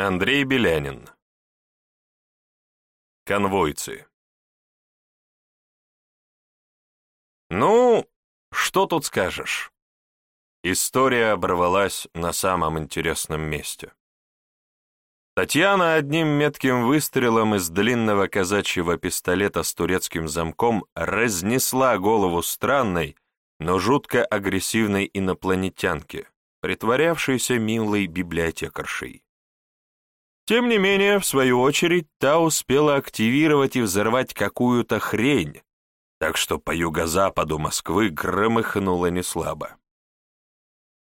Андрей Белянин. Конвойцы. Ну, что тут скажешь? История оборвалась на самом интересном месте. Татьяна одним метким выстрелом из длинного казачьего пистолета с турецким замком разнесла голову странной, но жутко агрессивной инопланетянки, притворявшейся милой библиотекаршей. Тем не менее, в свою очередь, та успела активировать и взорвать какую-то хрень, так что по юго-западу Москвы громыхнуло неслабо.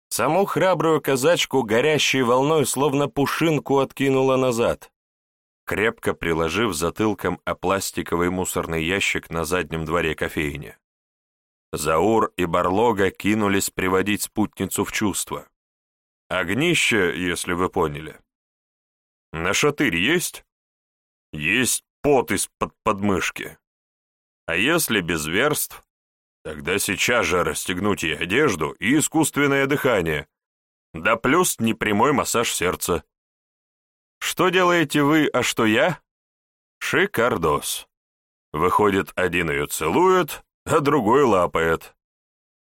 Саму храбрую казачку горящей волной словно пушинку откинула назад, крепко приложив затылком о пластиковый мусорный ящик на заднем дворе кофейни. Заур и Барлога кинулись приводить спутницу в чувство. Огнище, если вы поняли. На шатырь есть? Есть пот из-под подмышки. А если без верств, тогда сейчас же расстегнуть ей одежду и искусственное дыхание, да плюс непрямой массаж сердца. Что делаете вы, а что я? Шикардос. Выходит, один ее целует, а другой лапает.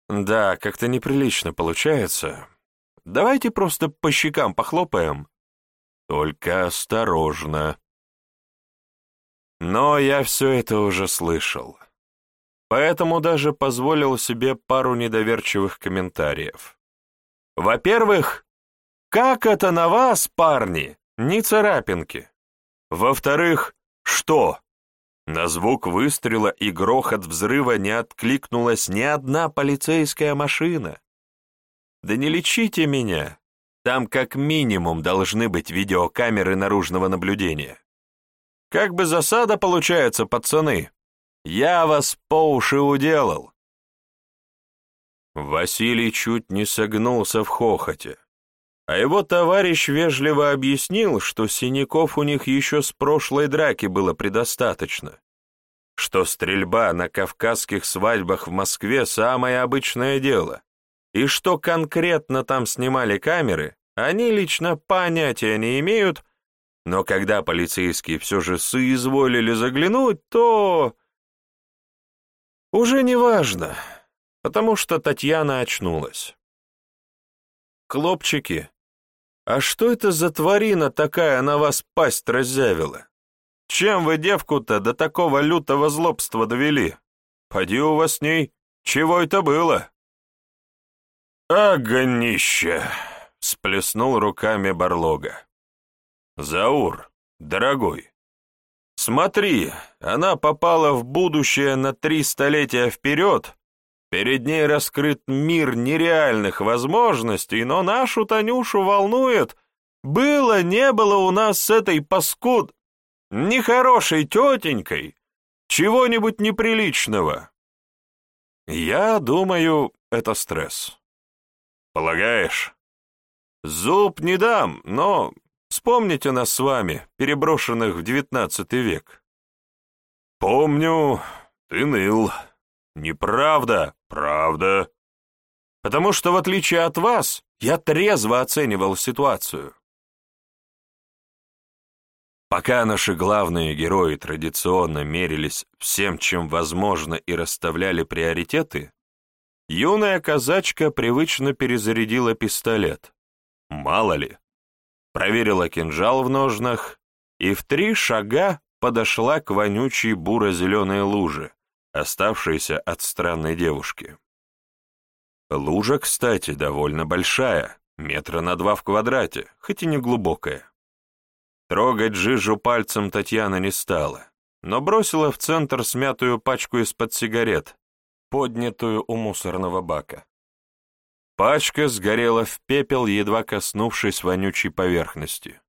Да, как-то неприлично получается. Давайте просто по щекам похлопаем, только осторожно. Но я все это уже слышал. Поэтому даже позволил себе пару недоверчивых комментариев. Во-первых, как это на вас, парни, не царапинки? Во-вторых, что? На звук выстрела и грохот взрыва не откликнулась ни одна полицейская машина. Да не лечите меня, там как минимум должны быть видеокамеры наружного наблюдения. Как бы засада получается, пацаны. Я вас по уши уделал. Василий чуть не согнулся в хохоте, а его товарищ вежливо объяснил, что синяков у них еще с прошлой драки было предостаточно, что стрельба на кавказских свадьбах в Москве самое обычное дело, и что конкретно там снимали камеры, они лично понятия не имеют, но когда полицейские все же соизволили заглянуть, то... Уже не важно, потому что Татьяна очнулась. «Хлопчики, а что это за тварина такая на вас пасть раззявила? Чем вы девку-то до такого лютого злобства довели? Поди у вас с ней, чего это было?» «Огнище!» — сплеснул руками Барлога. «Заур, дорогой, смотри, она попала в будущее на три столетия вперед, перед ней раскрыт мир нереальных возможностей, но нашу Танюшу волнует, было, не было у нас с этой паскуд, нехорошей тетенькой, чего-нибудь неприличного. Я думаю, это стресс. Полагаешь? Зуб не дам, но вспомните нас с вами, переброшенных в девятнадцатый век. Помню, ты ныл. Неправда, правда. Потому что, в отличие от вас, я трезво оценивал ситуацию. Пока наши главные герои традиционно мерились всем, чем возможно, и расставляли приоритеты, Юная казачка привычно перезарядила пистолет. Мало ли. Проверила кинжал в ножнах и в три шага подошла к вонючей буро-зеленой луже, оставшейся от странной девушки. Лужа, кстати, довольно большая, метра на два в квадрате, хоть и не глубокая. Трогать жижу пальцем Татьяна не стала, но бросила в центр смятую пачку из-под сигарет, поднятую у мусорного бака. Пачка сгорела в пепел, едва коснувшись вонючей поверхности.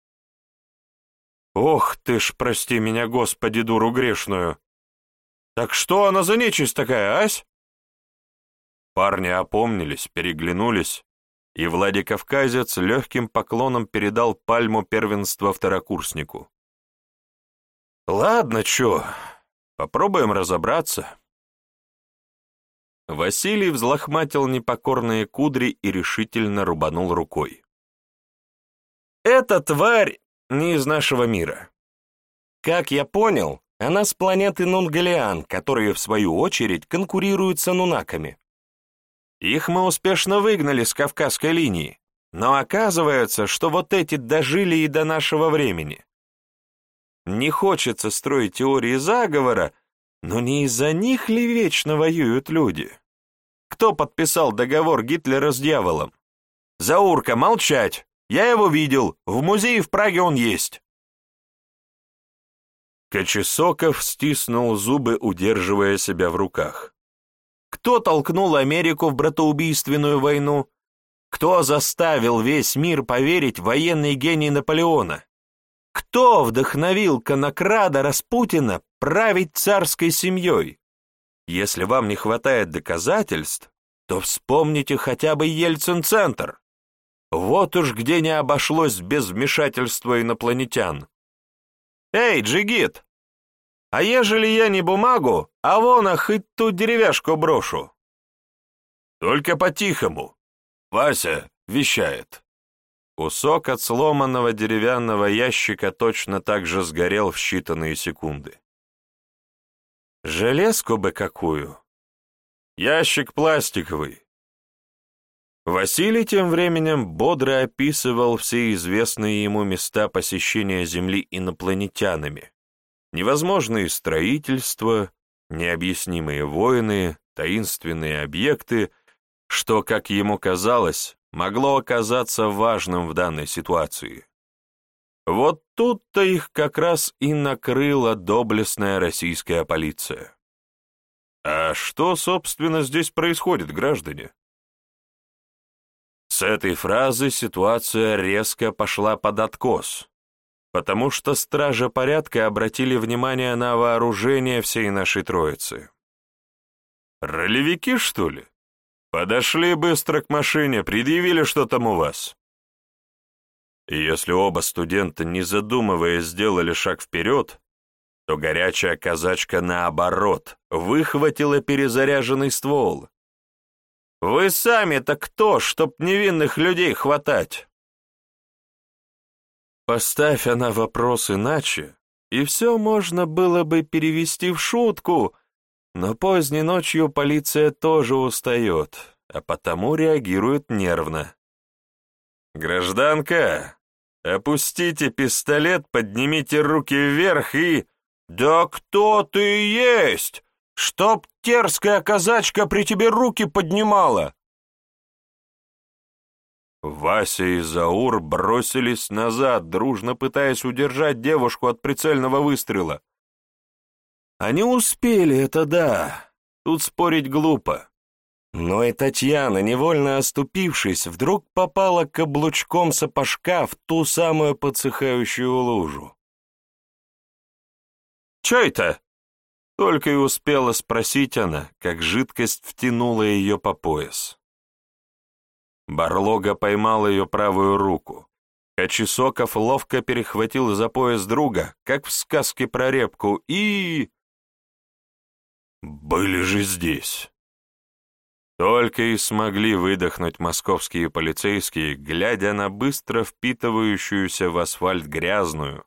«Ох ты ж, прости меня, Господи, дуру грешную! Так что она за нечисть такая, ась?» Парни опомнились, переглянулись, и Владикавказец легким поклоном передал пальму первенства второкурснику. «Ладно, чё, попробуем разобраться». Василий взлохматил непокорные кудри и решительно рубанул рукой. «Эта тварь не из нашего мира. Как я понял, она с планеты Нунгалиан, которые, в свою очередь, конкурируют с анунаками. Их мы успешно выгнали с Кавказской линии, но оказывается, что вот эти дожили и до нашего времени. Не хочется строить теории заговора, но не из-за них ли вечно воюют люди? Кто подписал договор Гитлера с дьяволом? Заурка, молчать! Я его видел, в музее в Праге он есть. Кочесоков стиснул зубы, удерживая себя в руках. Кто толкнул Америку в братоубийственную войну? Кто заставил весь мир поверить в военный гений Наполеона? Кто вдохновил конокрада Распутина править царской семьей? Если вам не хватает доказательств, то вспомните хотя бы Ельцин-центр. Вот уж где не обошлось без вмешательства инопланетян. Эй, Джигит, а ежели я не бумагу, а вон, а хоть ту деревяшку брошу? Только по-тихому. Вася вещает. Кусок от сломанного деревянного ящика точно так же сгорел в считанные секунды. Железку бы какую. Ящик пластиковый. Василий тем временем бодро описывал все известные ему места посещения Земли инопланетянами. Невозможные строительства, необъяснимые войны, таинственные объекты, что, как ему казалось, могло оказаться важным в данной ситуации. Вот тут-то их как раз и накрыла доблестная российская полиция. А что, собственно, здесь происходит, граждане? С этой фразы ситуация резко пошла под откос, потому что стражи порядка обратили внимание на вооружение всей нашей троицы. «Ролевики, что ли? Подошли быстро к машине, предъявили, что там у вас». И если оба студента, не задумываясь, сделали шаг вперед, то горячая казачка, наоборот, выхватила перезаряженный ствол, вы сами-то кто, чтоб невинных людей хватать? Поставь она вопрос иначе, и все можно было бы перевести в шутку, но поздней ночью полиция тоже устает, а потому реагирует нервно. «Гражданка, опустите пистолет, поднимите руки вверх и...» «Да кто ты есть? Чтоб терская казачка при тебе руки поднимала!» Вася и Заур бросились назад, дружно пытаясь удержать девушку от прицельного выстрела. Они успели, это да, тут спорить глупо. Но и Татьяна, невольно оступившись, вдруг попала каблучком сапожка в ту самую подсыхающую лужу. «Чё это?» Только и успела спросить она, как жидкость втянула ее по пояс. Барлога поймал ее правую руку. Кочесоков ловко перехватил за пояс друга, как в сказке про репку, и... Были же здесь. Только и смогли выдохнуть московские полицейские, глядя на быстро впитывающуюся в асфальт грязную,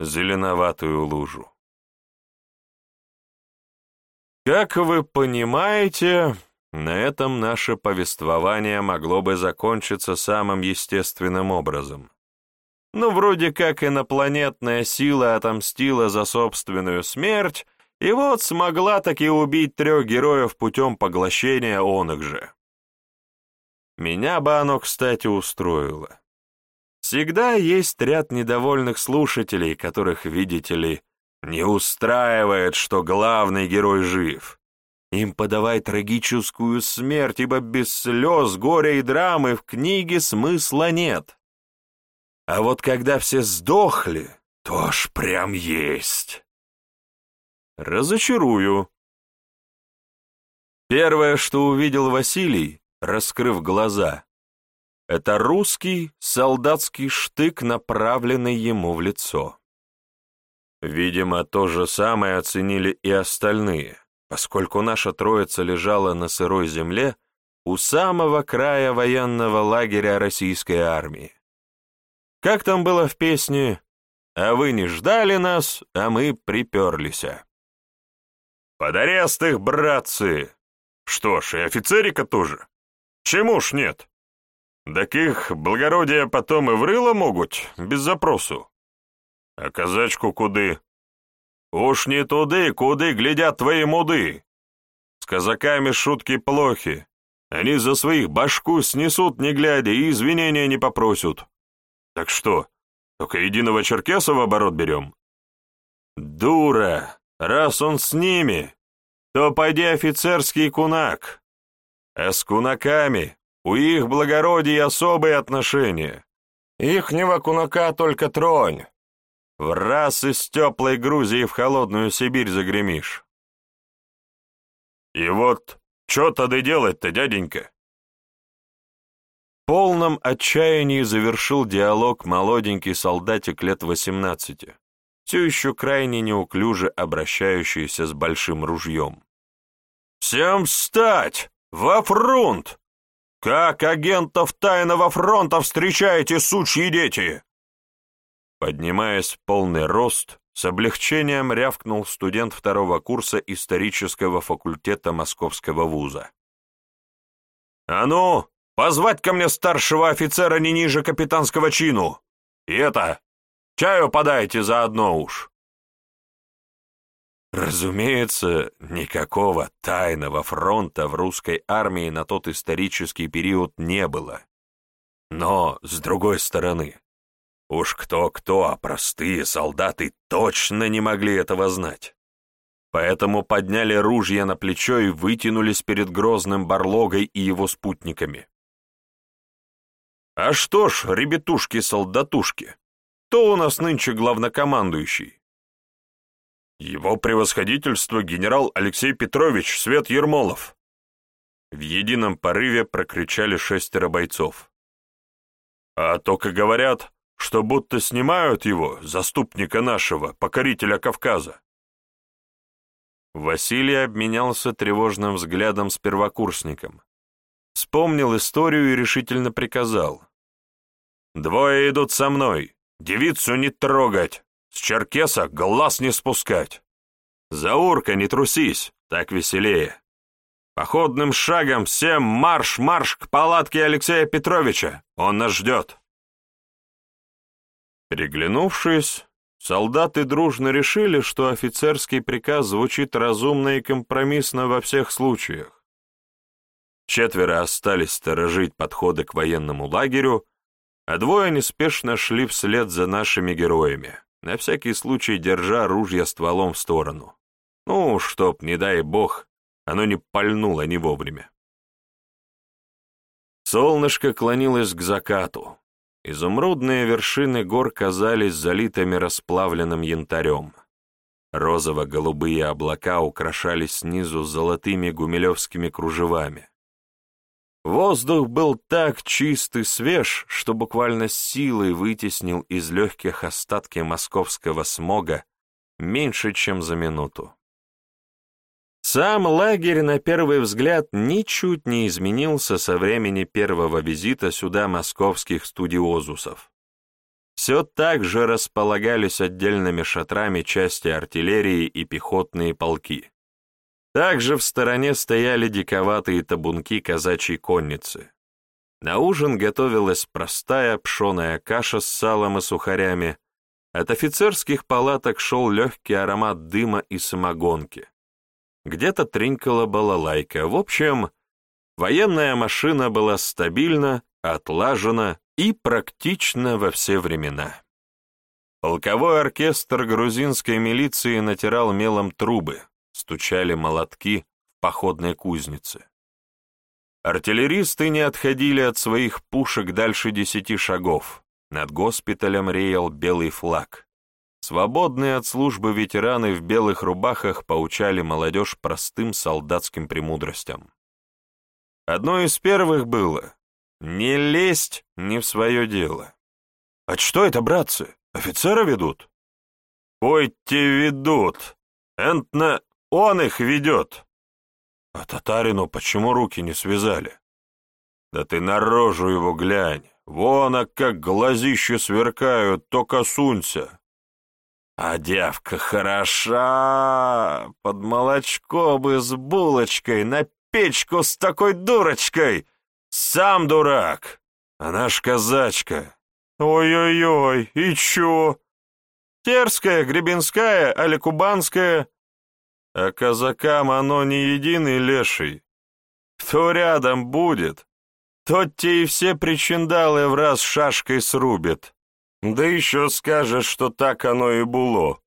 зеленоватую лужу. Как вы понимаете, на этом наше повествование могло бы закончиться самым естественным образом. Ну, вроде как инопланетная сила отомстила за собственную смерть, и вот смогла таки убить трех героев путем поглощения он их же. Меня бы оно, кстати, устроило. Всегда есть ряд недовольных слушателей, которых, видите ли, не устраивает, что главный герой жив. Им подавай трагическую смерть, ибо без слез, горя и драмы в книге смысла нет. А вот когда все сдохли, то аж прям есть. Разочарую. Первое, что увидел Василий, раскрыв глаза, это русский солдатский штык, направленный ему в лицо. Видимо, то же самое оценили и остальные, поскольку наша троица лежала на сырой земле у самого края военного лагеря российской армии. Как там было в песне а вы не ждали нас, а мы приперлися. Под арест их, братцы! Что ж, и офицерика тоже. Чему ж нет? Так их благородие потом и в рыло могут, без запросу. А казачку куды? Уж не туды, куды глядят твои муды. С казаками шутки плохи. Они за своих башку снесут, не глядя, и извинения не попросят. Так что, только единого черкеса в оборот берем? Дура! Раз он с ними, то пойди офицерский кунак. А с кунаками у их благородий особые отношения. Ихнего кунака только тронь. В раз из теплой Грузии в холодную Сибирь загремишь. И вот что тогда делать-то, дяденька? В полном отчаянии завершил диалог молоденький солдатик лет восемнадцати, все еще крайне неуклюже обращающийся с большим ружьем. «Всем встать! Во фронт! Как агентов тайного фронта встречаете, сучьи дети?» Поднимаясь в полный рост, с облегчением рявкнул студент второго курса исторического факультета Московского вуза. «А ну, позвать ко мне старшего офицера не ниже капитанского чину! И это, чаю подайте заодно уж!» Разумеется, никакого тайного фронта в русской армии на тот исторический период не было. Но, с другой стороны, Уж кто-кто, а простые солдаты точно не могли этого знать. Поэтому подняли ружья на плечо и вытянулись перед грозным Барлогой и его спутниками. А что ж, ребятушки-солдатушки, кто у нас нынче главнокомандующий? Его превосходительство генерал Алексей Петрович Свет Ермолов. В едином порыве прокричали шестеро бойцов. А только говорят, что будто снимают его, заступника нашего, покорителя Кавказа. Василий обменялся тревожным взглядом с первокурсником. Вспомнил историю и решительно приказал. «Двое идут со мной, девицу не трогать, с черкеса глаз не спускать. Заурка, не трусись, так веселее. Походным шагом всем марш-марш к палатке Алексея Петровича, он нас ждет». Переглянувшись, солдаты дружно решили, что офицерский приказ звучит разумно и компромиссно во всех случаях. Четверо остались сторожить подходы к военному лагерю, а двое неспешно шли вслед за нашими героями, на всякий случай держа ружья стволом в сторону. Ну, чтоб, не дай бог, оно не пальнуло не вовремя. Солнышко клонилось к закату, Изумрудные вершины гор казались залитыми расплавленным янтарем. Розово-голубые облака украшались снизу золотыми гумилевскими кружевами. Воздух был так чист и свеж, что буквально силой вытеснил из легких остатки московского смога меньше, чем за минуту. Сам лагерь, на первый взгляд, ничуть не изменился со времени первого визита сюда московских студиозусов. Все так же располагались отдельными шатрами части артиллерии и пехотные полки. Также в стороне стояли диковатые табунки казачьей конницы. На ужин готовилась простая пшеная каша с салом и сухарями. От офицерских палаток шел легкий аромат дыма и самогонки где-то тринкала балалайка. В общем, военная машина была стабильна, отлажена и практична во все времена. Полковой оркестр грузинской милиции натирал мелом трубы, стучали молотки в походной кузнице. Артиллеристы не отходили от своих пушек дальше десяти шагов. Над госпиталем реял белый флаг. Свободные от службы ветераны в белых рубахах поучали молодежь простым солдатским премудростям. Одно из первых было «Не лезть не в свое дело». «А что это, братцы, офицера ведут?» «Пойте ведут, энтна он их ведет». «А татарину почему руки не связали?» «Да ты на рожу его глянь, вон, а как глазища сверкают, то косунься. А девка хороша, под молочко бы с булочкой, на печку с такой дурочкой. Сам дурак, она ж казачка. Ой-ой-ой, и чё? Терская, Гребенская, али Кубанская? А казакам оно не единый леший. Кто рядом будет, тот те и все причиндалы в раз шашкой срубит. Да еще скажешь, что так оно и было.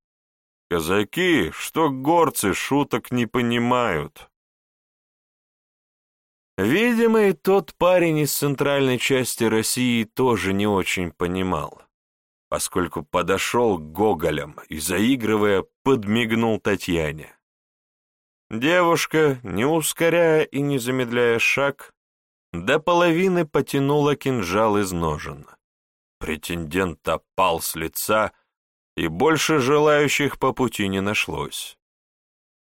Казаки, что горцы, шуток не понимают. Видимо, и тот парень из центральной части России тоже не очень понимал, поскольку подошел к Гоголям и, заигрывая, подмигнул Татьяне. Девушка, не ускоряя и не замедляя шаг, до половины потянула кинжал из ножен. Претендент опал с лица, и больше желающих по пути не нашлось.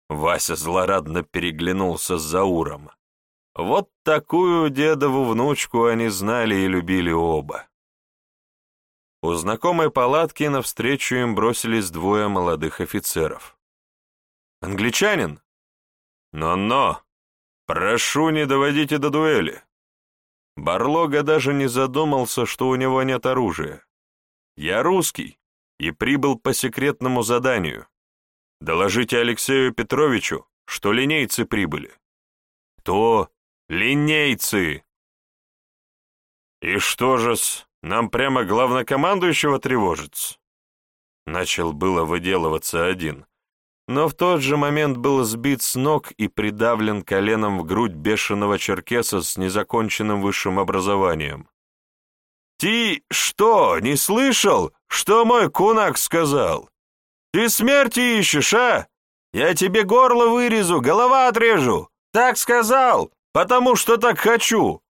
Вася злорадно переглянулся с Зауром. Вот такую дедову внучку они знали и любили оба. У знакомой палатки навстречу им бросились двое молодых офицеров. «Англичанин?» «Но-но! Прошу, не доводите до дуэли!» Барлога даже не задумался, что у него нет оружия. «Я русский и прибыл по секретному заданию. Доложите Алексею Петровичу, что линейцы прибыли». «Кто? Линейцы!» «И что же-с, нам прямо главнокомандующего тревожится?» Начал было выделываться один, но в тот же момент был сбит с ног и придавлен коленом в грудь бешеного черкеса с незаконченным высшим образованием. «Ты что, не слышал, что мой кунак сказал? Ты смерти ищешь, а? Я тебе горло вырезу, голова отрежу. Так сказал, потому что так хочу».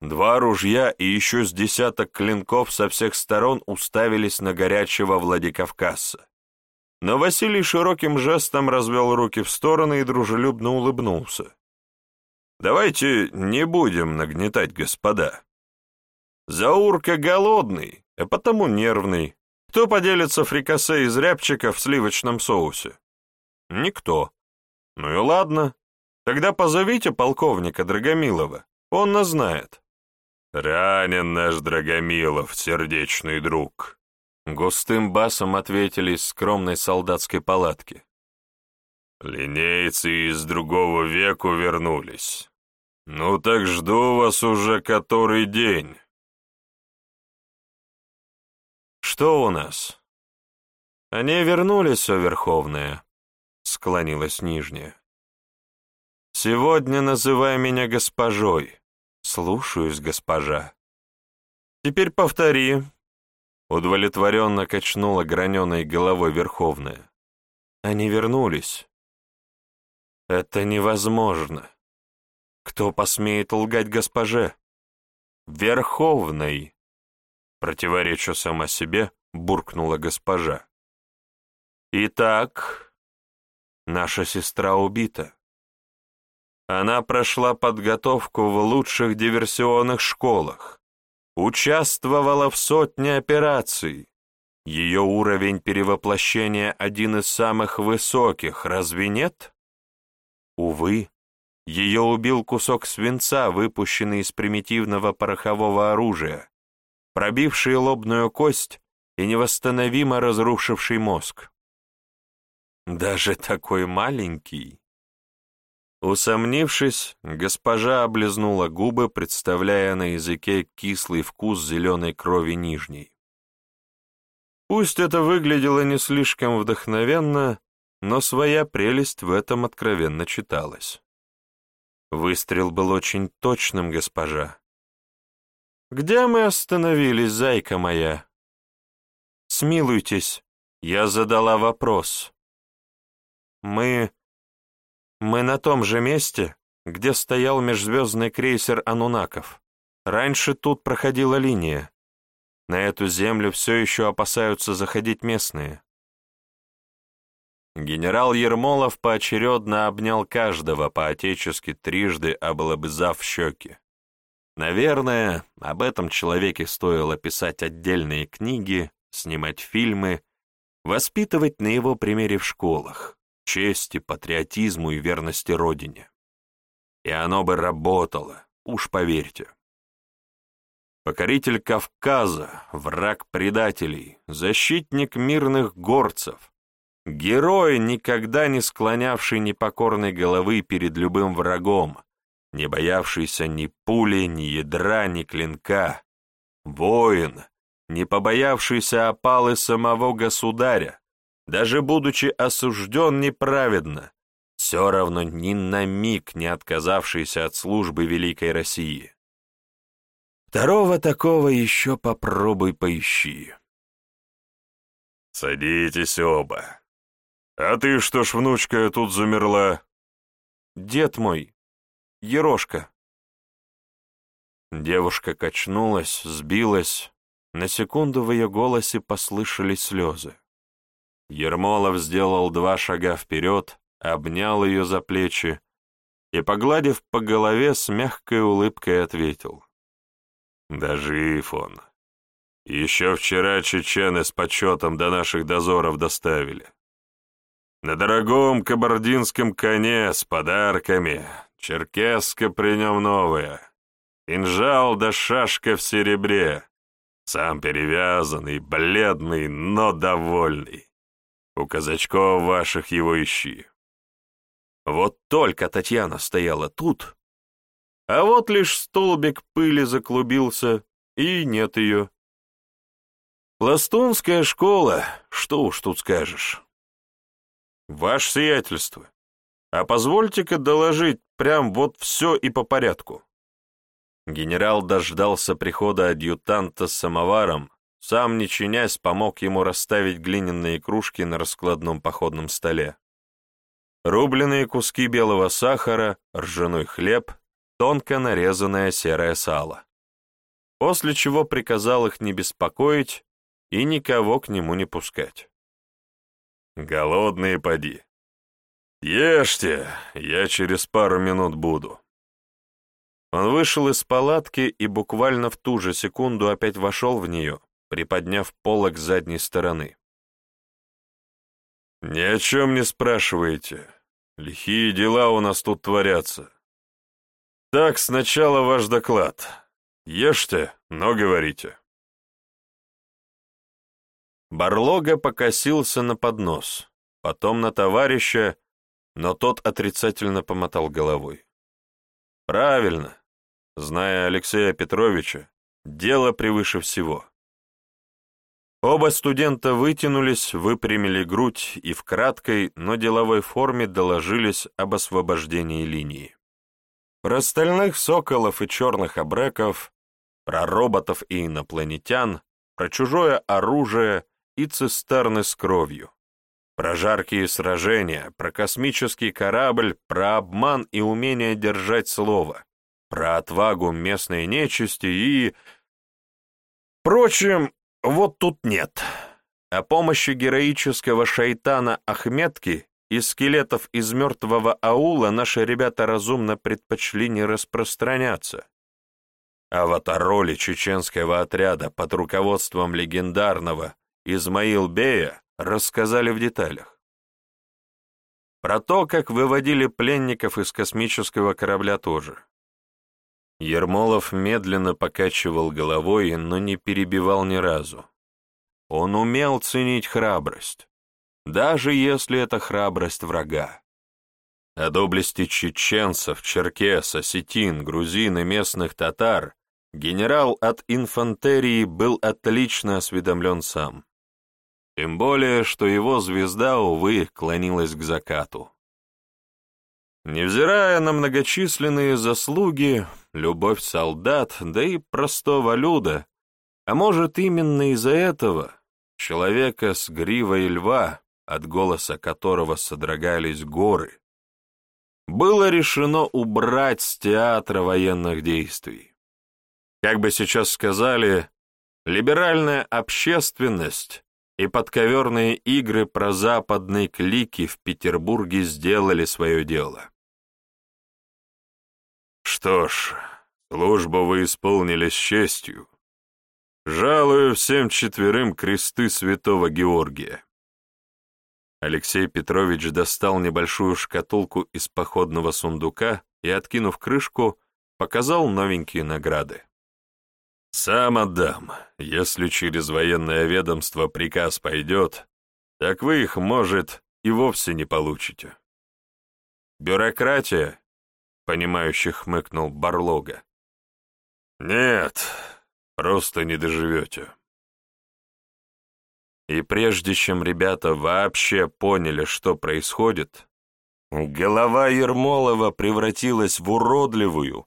Два ружья и еще с десяток клинков со всех сторон уставились на горячего Владикавказа. Но Василий широким жестом развел руки в стороны и дружелюбно улыбнулся. «Давайте не будем нагнетать, господа. Заурка голодный, а потому нервный. Кто поделится фрикасе из рябчика в сливочном соусе? Никто. Ну и ладно. Тогда позовите полковника Драгомилова, он нас знает. Ранен наш Драгомилов, сердечный друг. Густым басом ответили из скромной солдатской палатки. «Линейцы из другого веку вернулись. Ну так жду вас уже который день». «Что у нас?» «Они вернулись, о Верховная», — склонилась Нижняя. «Сегодня называй меня госпожой. Слушаюсь, госпожа. Теперь повтори, Удовлетворенно качнула граненой головой Верховная. Они вернулись. Это невозможно. Кто посмеет лгать госпоже? Верховной. Противоречу сама себе, буркнула госпожа. Итак, наша сестра убита. Она прошла подготовку в лучших диверсионных школах участвовала в сотне операций. Ее уровень перевоплощения один из самых высоких, разве нет? Увы, ее убил кусок свинца, выпущенный из примитивного порохового оружия, пробивший лобную кость и невосстановимо разрушивший мозг. Даже такой маленький. Усомнившись, госпожа облизнула губы, представляя на языке кислый вкус зеленой крови нижней. Пусть это выглядело не слишком вдохновенно, но своя прелесть в этом откровенно читалась. Выстрел был очень точным, госпожа. «Где мы остановились, зайка моя?» «Смилуйтесь, я задала вопрос». «Мы мы на том же месте, где стоял межзвездный крейсер «Анунаков». Раньше тут проходила линия. На эту землю все еще опасаются заходить местные. Генерал Ермолов поочередно обнял каждого по-отечески трижды, облобызав щеки. Наверное, об этом человеке стоило писать отдельные книги, снимать фильмы воспитывать на его примере в школах, чести, патриотизму и верности Родине. И оно бы работало, уж поверьте. Покоритель Кавказа, враг предателей, защитник мирных горцев, герой, никогда не склонявший непокорной головы перед любым врагом, не боявшийся ни пули, ни ядра, ни клинка, воин, не побоявшийся опалы самого государя, даже будучи осужден неправедно, все равно ни на миг не отказавшийся от службы Великой России. Второго такого еще попробуй поищи. Садитесь оба. А ты что ж, внучка, тут замерла? Дед мой, Ерошка. Девушка качнулась, сбилась. На секунду в ее голосе послышались слезы. Ермолов сделал два шага вперед, обнял ее за плечи и, погладив по голове, с мягкой улыбкой ответил. Да жив он. Еще вчера чечены с почетом до наших дозоров доставили. На дорогом кабардинском коне с подарками, черкеска при нем новая, кинжал да шашка в серебре, сам перевязанный, бледный, но довольный. У казачков ваших его ищи. Вот только Татьяна стояла тут, а вот лишь столбик пыли заклубился, и нет ее. Пластунская школа, что уж тут скажешь. Ваше сиятельство, а позвольте-ка доложить прям вот все и по порядку. Генерал дождался прихода адъютанта с самоваром, сам не чинясь помог ему расставить глиняные кружки на раскладном походном столе. Рубленые куски белого сахара, ржаной хлеб, тонко нарезанное серое сало. После чего приказал их не беспокоить и никого к нему не пускать. «Голодные поди. Ешьте, я через пару минут буду». Он вышел из палатки и буквально в ту же секунду опять вошел в нее, приподняв полок задней стороны. «Ни о чем не спрашиваете. Лихие дела у нас тут творятся. Так, сначала ваш доклад. Ешьте, но говорите. Барлога покосился на поднос, потом на товарища, но тот отрицательно помотал головой. Правильно. Зная Алексея Петровича, дело превыше всего. Оба студента вытянулись, выпрямили грудь и в краткой, но деловой форме доложились об освобождении линии. Про стальных соколов и черных обреков, про роботов и инопланетян, про чужое оружие и цистерны с кровью, про жаркие сражения, про космический корабль, про обман и умение держать слово, про отвагу местной нечисти и... Впрочем, вот тут нет. О помощи героического шайтана Ахметки и скелетов из мертвого аула наши ребята разумно предпочли не распространяться. А о роли чеченского отряда под руководством легендарного Измаил Бея рассказали в деталях. Про то, как выводили пленников из космического корабля тоже. Ермолов медленно покачивал головой, но не перебивал ни разу. Он умел ценить храбрость даже если это храбрость врага. О доблести чеченцев, черкес, осетин, грузин и местных татар генерал от инфантерии был отлично осведомлен сам. Тем более, что его звезда, увы, клонилась к закату. Невзирая на многочисленные заслуги, любовь солдат, да и простого люда, а может именно из-за этого, человека с гривой льва, от голоса которого содрогались горы, было решено убрать с театра военных действий. Как бы сейчас сказали, либеральная общественность и подковерные игры про западные клики в Петербурге сделали свое дело. Что ж, службу вы исполнили с честью. Жалую всем четверым кресты святого Георгия. Алексей Петрович достал небольшую шкатулку из походного сундука и, откинув крышку, показал новенькие награды. «Сам отдам. Если через военное ведомство приказ пойдет, так вы их, может, и вовсе не получите». «Бюрократия?» — понимающе хмыкнул Барлога. «Нет, просто не доживете». И прежде чем ребята вообще поняли, что происходит, голова Ермолова превратилась в уродливую,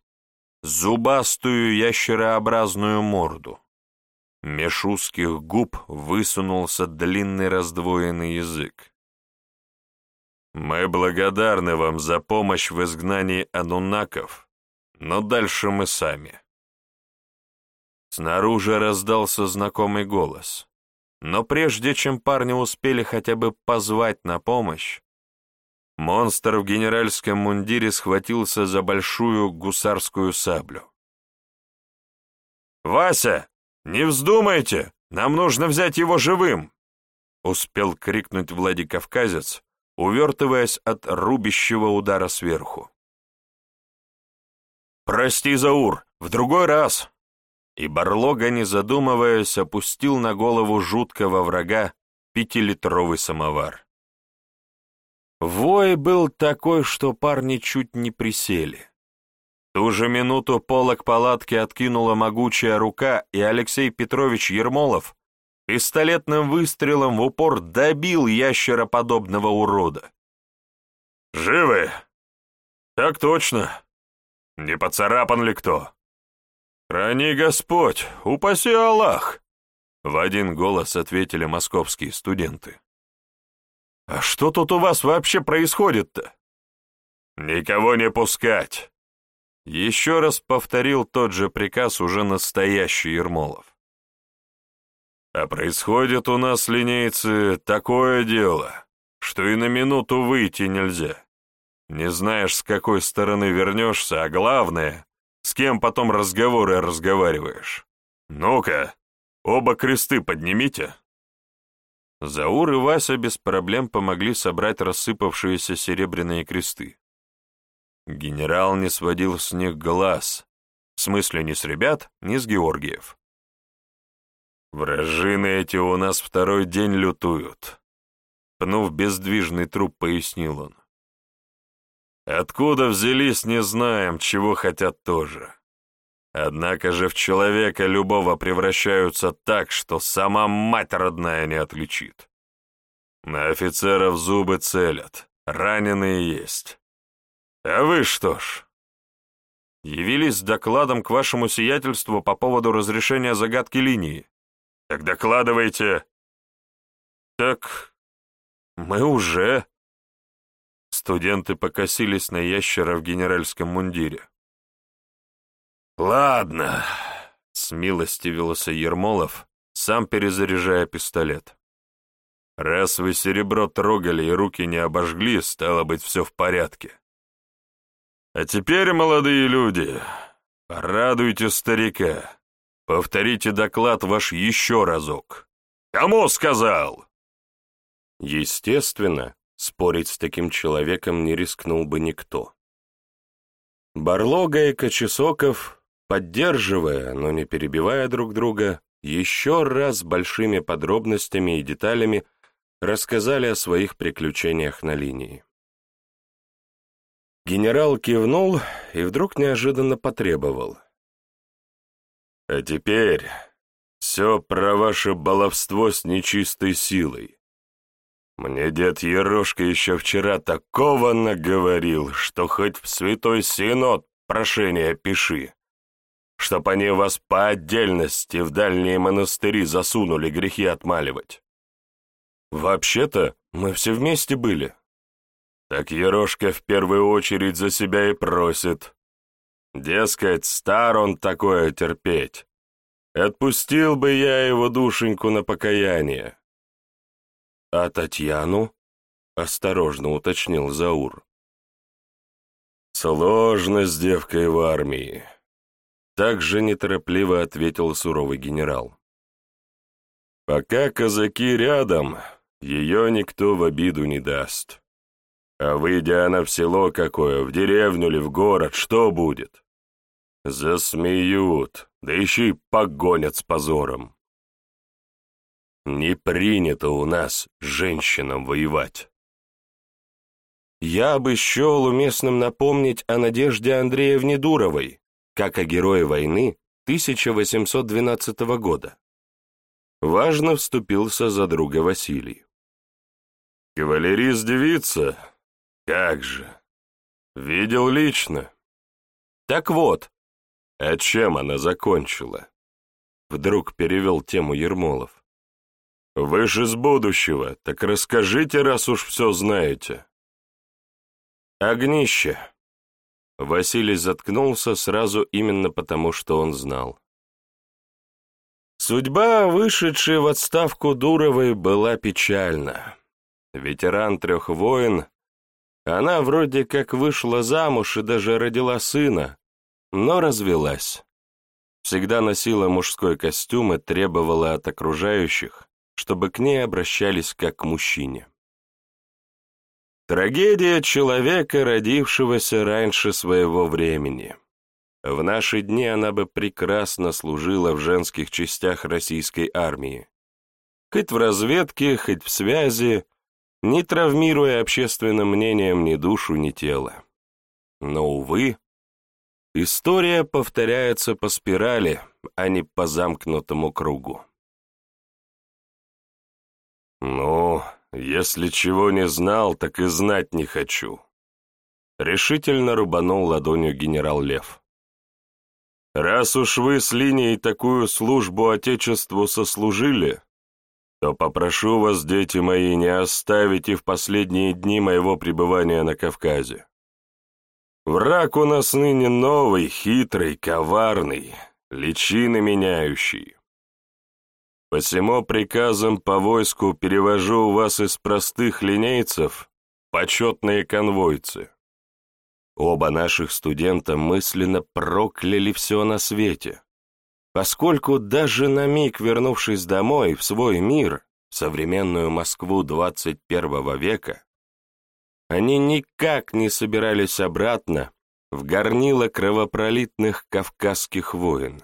зубастую ящерообразную морду. Меж узких губ высунулся длинный раздвоенный язык. «Мы благодарны вам за помощь в изгнании анунаков, но дальше мы сами». Снаружи раздался знакомый голос. Но прежде чем парни успели хотя бы позвать на помощь, монстр в генеральском мундире схватился за большую гусарскую саблю. «Вася, не вздумайте! Нам нужно взять его живым!» успел крикнуть Владикавказец, увертываясь от рубящего удара сверху. «Прости, Заур, в другой раз!» и Барлога, не задумываясь, опустил на голову жуткого врага пятилитровый самовар. Вой был такой, что парни чуть не присели. Ту же минуту полок палатки откинула могучая рука, и Алексей Петрович Ермолов пистолетным выстрелом в упор добил ящероподобного урода. «Живы?» «Так точно. Не поцарапан ли кто?» «Храни Господь, упаси Аллах!» В один голос ответили московские студенты. «А что тут у вас вообще происходит-то?» «Никого не пускать!» Еще раз повторил тот же приказ уже настоящий Ермолов. «А происходит у нас, линейцы, такое дело, что и на минуту выйти нельзя. Не знаешь, с какой стороны вернешься, а главное, с кем потом разговоры разговариваешь? Ну-ка, оба кресты поднимите. Заур и Вася без проблем помогли собрать рассыпавшиеся серебряные кресты. Генерал не сводил с них глаз, в смысле ни с ребят, ни с Георгиев. «Вражины эти у нас второй день лютуют», — пнув бездвижный труп, пояснил он. Откуда взялись, не знаем, чего хотят тоже. Однако же в человека любого превращаются так, что сама мать родная не отличит. На офицеров зубы целят, раненые есть. А вы что ж? Явились с докладом к вашему сиятельству по поводу разрешения загадки линии. Так докладывайте. Так мы уже... Студенты покосились на ящера в генеральском мундире. «Ладно», — смилостивился Ермолов, сам перезаряжая пистолет. «Раз вы серебро трогали и руки не обожгли, стало быть, все в порядке. А теперь, молодые люди, порадуйте старика, повторите доклад ваш еще разок. Кому сказал?» Естественно, Спорить с таким человеком не рискнул бы никто. Барлога и Кочесоков, поддерживая, но не перебивая друг друга, еще раз большими подробностями и деталями рассказали о своих приключениях на линии. Генерал кивнул и вдруг неожиданно потребовал. «А теперь все про ваше баловство с нечистой силой. Мне дед Ерошка еще вчера такого наговорил, что хоть в святой синод прошение пиши, чтоб они вас по отдельности в дальние монастыри засунули грехи отмаливать. Вообще-то мы все вместе были. Так Ерошка в первую очередь за себя и просит. Дескать, стар он такое терпеть. Отпустил бы я его душеньку на покаяние. «А Татьяну?» — осторожно уточнил Заур. «Сложно с девкой в армии», — так же неторопливо ответил суровый генерал. «Пока казаки рядом, ее никто в обиду не даст. А выйдя она в село какое, в деревню или в город, что будет? Засмеют, да еще и погонят с позором. Не принято у нас женщинам воевать. Я бы счел уместным напомнить о Надежде Андреевне Дуровой, как о герое войны 1812 года. Важно вступился за друга Василий. «Кавалерист-девица? Как же! Видел лично. Так вот, а чем она закончила?» Вдруг перевел тему Ермолов. «Вы же из будущего, так расскажите, раз уж все знаете». «Огнище!» Василий заткнулся сразу именно потому, что он знал. Судьба, вышедшей в отставку Дуровой, была печальна. Ветеран трех войн, она вроде как вышла замуж и даже родила сына, но развелась. Всегда носила мужской костюм и требовала от окружающих, чтобы к ней обращались как к мужчине. Трагедия человека, родившегося раньше своего времени. В наши дни она бы прекрасно служила в женских частях российской армии. Хоть в разведке, хоть в связи, не травмируя общественным мнением ни душу, ни тело. Но, увы, история повторяется по спирали, а не по замкнутому кругу. «Ну, если чего не знал, так и знать не хочу», — решительно рубанул ладонью генерал Лев. «Раз уж вы с линией такую службу Отечеству сослужили, то попрошу вас, дети мои, не оставить и в последние дни моего пребывания на Кавказе. Враг у нас ныне новый, хитрый, коварный, личины меняющий. Посему приказом по войску перевожу вас из простых линейцев почетные конвойцы. Оба наших студента мысленно прокляли все на свете, поскольку даже на миг вернувшись домой в свой мир, в современную Москву 21 века, они никак не собирались обратно в горнило кровопролитных кавказских войн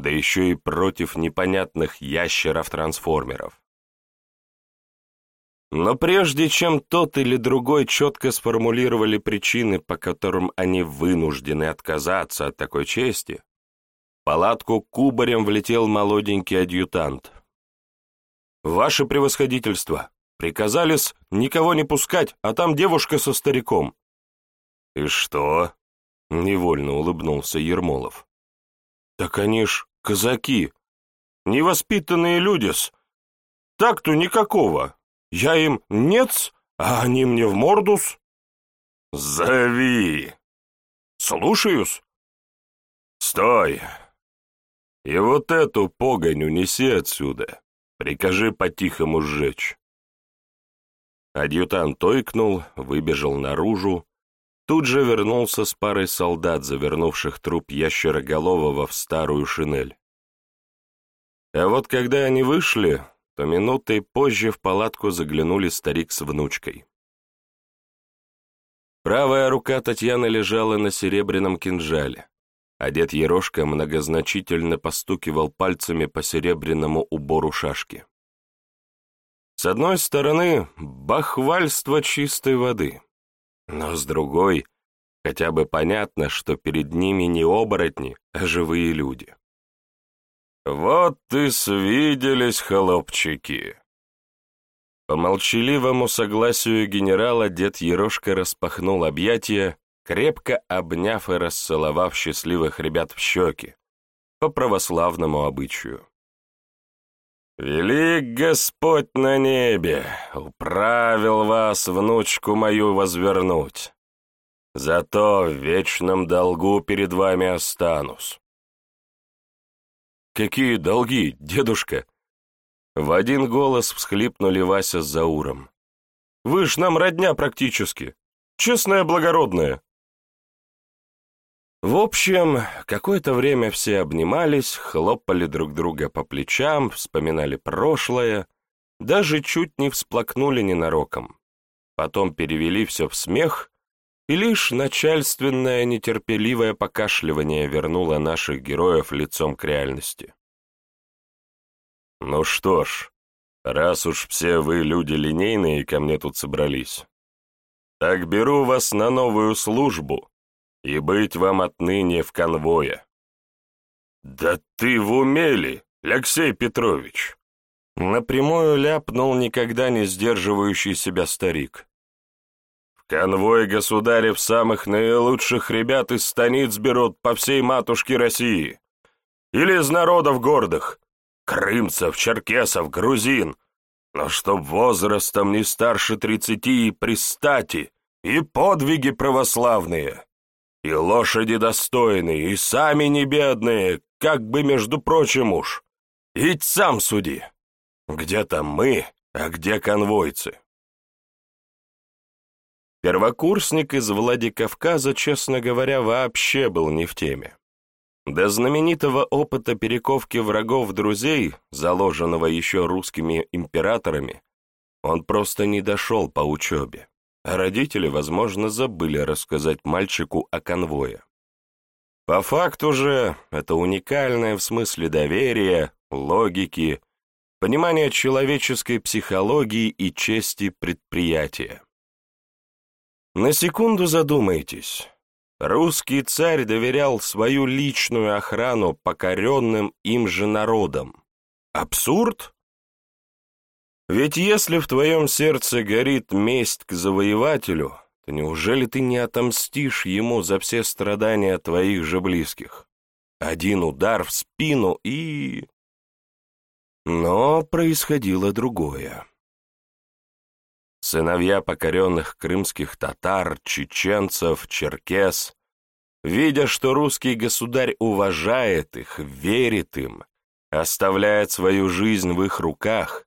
да еще и против непонятных ящеров-трансформеров. Но прежде чем тот или другой четко сформулировали причины, по которым они вынуждены отказаться от такой чести, в палатку кубарем влетел молоденький адъютант. «Ваше превосходительство! Приказали-с никого не пускать, а там девушка со стариком». «И что?» — невольно улыбнулся Ермолов. «Так они ж казаки, невоспитанные люди-с. Так-то никакого. Я им нет а они мне в мордус. Зови. Слушаюсь. Стой. И вот эту погонь унеси отсюда. Прикажи по-тихому сжечь. Адъютант ойкнул, выбежал наружу, Тут же вернулся с парой солдат, завернувших труп ящероголового в старую шинель. А вот когда они вышли, то минутой позже в палатку заглянули старик с внучкой. Правая рука Татьяны лежала на серебряном кинжале, а дед Ерошка многозначительно постукивал пальцами по серебряному убору шашки. С одной стороны, бахвальство чистой воды — но с другой, хотя бы понятно, что перед ними не оборотни, а живые люди. «Вот ты свиделись, холопчики!» По молчаливому согласию генерала дед Ерошка распахнул объятия, крепко обняв и расцеловав счастливых ребят в щеки, по православному обычаю. «Велик Господь на небе, управил вас, внучку мою, возвернуть. Зато в вечном долгу перед вами останусь». «Какие долги, дедушка?» В один голос всхлипнули Вася с Зауром. «Вы ж нам родня практически, честная благородная». В общем, какое-то время все обнимались, хлопали друг друга по плечам, вспоминали прошлое, даже чуть не всплакнули ненароком. Потом перевели все в смех, и лишь начальственное нетерпеливое покашливание вернуло наших героев лицом к реальности. «Ну что ж, раз уж все вы люди линейные ко мне тут собрались, так беру вас на новую службу и быть вам отныне в конвое». «Да ты в умели, Алексей Петрович!» Напрямую ляпнул никогда не сдерживающий себя старик. «В конвой государев самых наилучших ребят из станиц берут по всей матушке России. Или из народов гордых, крымцев, черкесов, грузин, но чтоб возрастом не старше тридцати и пристати, и подвиги православные, и лошади достойные, и сами не бедные, как бы, между прочим, уж. Идь сам суди, где там мы, а где конвойцы. Первокурсник из Владикавказа, честно говоря, вообще был не в теме. До знаменитого опыта перековки врагов-друзей, заложенного еще русскими императорами, он просто не дошел по учебе, родители, возможно, забыли рассказать мальчику о конвое. По факту же, это уникальное в смысле доверия, логики, понимания человеческой психологии и чести предприятия. На секунду задумайтесь. Русский царь доверял свою личную охрану покоренным им же народам. Абсурд? Ведь если в твоем сердце горит месть к завоевателю, то неужели ты не отомстишь ему за все страдания твоих же близких? Один удар в спину и... Но происходило другое. Сыновья покоренных крымских татар, чеченцев, черкес, видя, что русский государь уважает их, верит им, оставляет свою жизнь в их руках,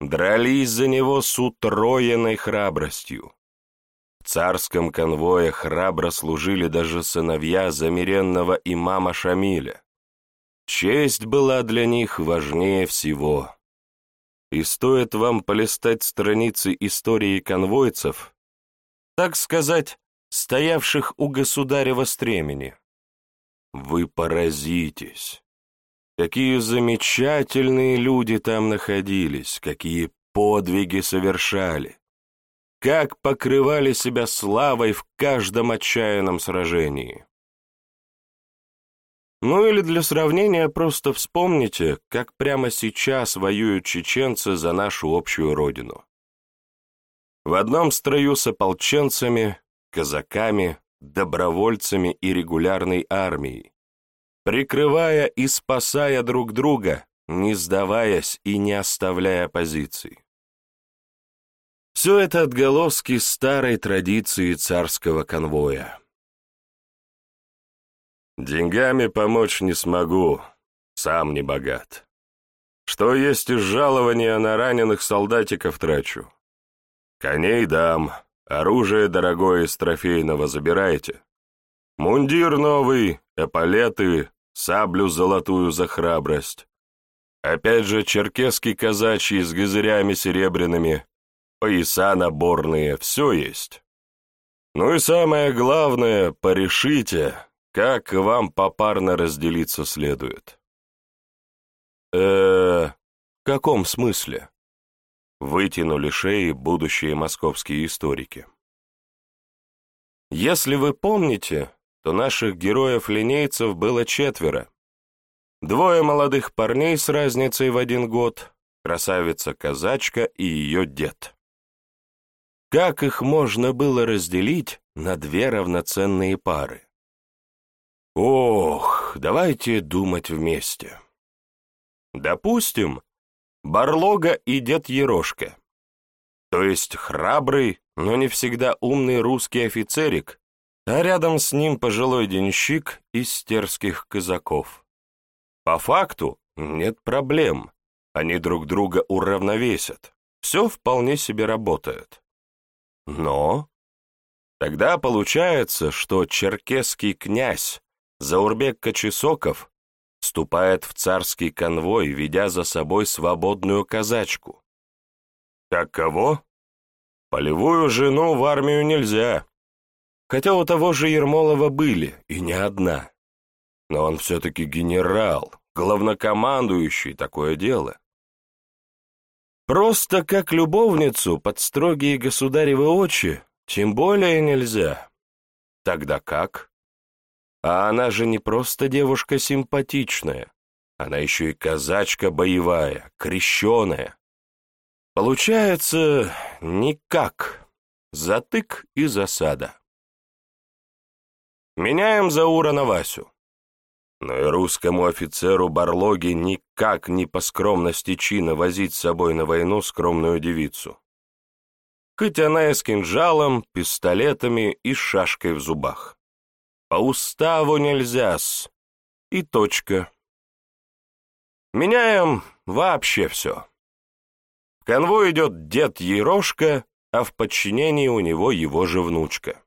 дрались за него с утроенной храбростью. В царском конвое храбро служили даже сыновья замеренного имама Шамиля. Честь была для них важнее всего. И стоит вам полистать страницы истории конвойцев, так сказать, стоявших у государева стремени. Вы поразитесь. Какие замечательные люди там находились, какие подвиги совершали, как покрывали себя славой в каждом отчаянном сражении. Ну или для сравнения просто вспомните, как прямо сейчас воюют чеченцы за нашу общую родину. В одном строю с ополченцами, казаками, добровольцами и регулярной армией, прикрывая и спасая друг друга, не сдаваясь и не оставляя позиций. Все это отголоски старой традиции царского конвоя. Деньгами помочь не смогу, сам не богат. Что есть из жалования на раненых солдатиков трачу. Коней дам, оружие дорогое из трофейного забирайте. Мундир новый, эполеты, саблю золотую за храбрость. Опять же черкесский казачий с газырями серебряными, пояса наборные, все есть. Ну и самое главное, порешите, как вам попарно разделиться следует? э в каком смысле? Вытянули шеи будущие московские историки. Если вы помните, то наших героев-линейцев было четверо. Двое молодых парней с разницей в один год, красавица-казачка и ее дед. Как их можно было разделить на две равноценные пары? Ох, давайте думать вместе. Допустим, Барлога и дед Ерошка. То есть храбрый, но не всегда умный русский офицерик, а рядом с ним пожилой денщик из стерских казаков. По факту нет проблем, они друг друга уравновесят, все вполне себе работает. Но тогда получается, что черкесский князь Заурбек Кочесоков вступает в царский конвой, ведя за собой свободную казачку, Как кого? Полевую жену в армию нельзя. Хотя у того же Ермолова были, и не одна. Но он все-таки генерал, главнокомандующий, такое дело. Просто как любовницу под строгие государевы очи, тем более нельзя. Тогда как? А она же не просто девушка симпатичная, она еще и казачка боевая, крещеная. Получается, никак. Затык и засада. Меняем Заура на Васю. Но и русскому офицеру Барлоге никак не по скромности чина возить с собой на войну скромную девицу. Хоть она и с кинжалом, пистолетами и шашкой в зубах. По уставу нельзя-с. И точка. Меняем вообще все. В конвой идет дед Ерошка, а в подчинении у него его же внучка.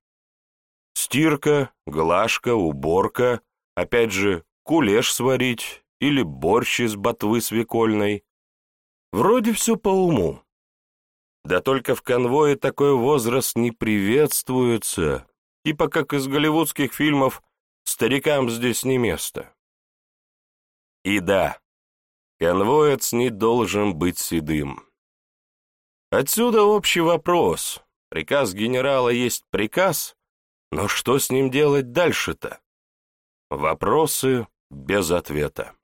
Стирка, глажка, уборка, опять же, кулеш сварить или борщ из ботвы свекольной. Вроде все по уму. Да только в конвое такой возраст не приветствуется, типа как из голливудских фильмов «Старикам здесь не место». И да, Конвоец не должен быть седым. Отсюда общий вопрос. Приказ генерала есть приказ, но что с ним делать дальше-то? Вопросы без ответа.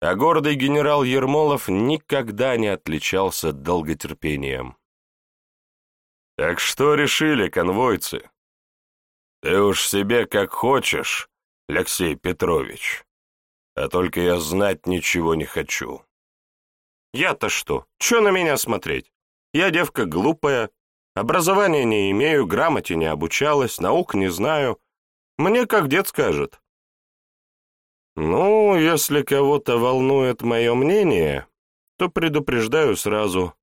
А гордый генерал Ермолов никогда не отличался долготерпением. «Так что решили, конвойцы?» «Ты уж себе как хочешь, Алексей Петрович», а только я знать ничего не хочу. Я-то что? Че на меня смотреть? Я девка глупая, образования не имею, грамоте не обучалась, наук не знаю. Мне как дед скажет. Ну, если кого-то волнует мое мнение, то предупреждаю сразу.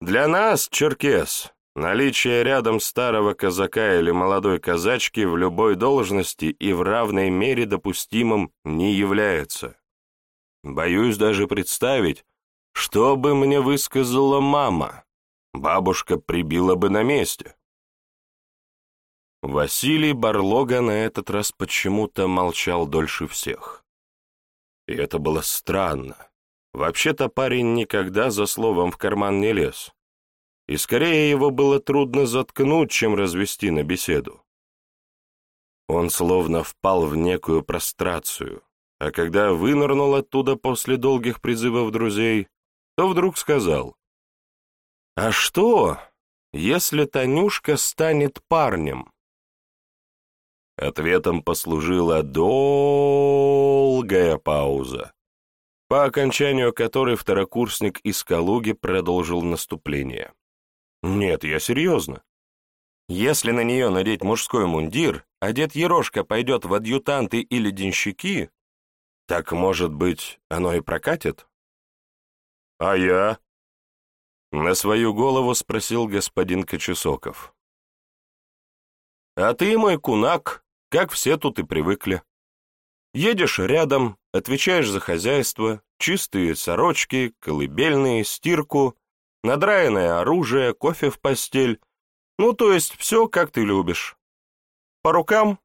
Для нас, черкес, Наличие рядом старого казака или молодой казачки в любой должности и в равной мере допустимым не является. Боюсь даже представить, что бы мне высказала мама. Бабушка прибила бы на месте. Василий Барлога на этот раз почему-то молчал дольше всех. И это было странно. Вообще-то парень никогда за словом в карман не лез и скорее его было трудно заткнуть, чем развести на беседу. Он словно впал в некую прострацию, а когда вынырнул оттуда после долгих призывов друзей, то вдруг сказал, «А что, если Танюшка станет парнем?» Ответом послужила долгая пауза, по окончанию которой второкурсник из Калуги продолжил наступление. Нет, я серьезно. Если на нее надеть мужской мундир, а дед Ерошка пойдет в адъютанты или денщики, так, может быть, оно и прокатит? А я? На свою голову спросил господин Кочесоков. А ты, мой кунак, как все тут и привыкли. Едешь рядом, отвечаешь за хозяйство, чистые сорочки, колыбельные, стирку, надраенное оружие, кофе в постель. Ну, то есть все, как ты любишь. По рукам?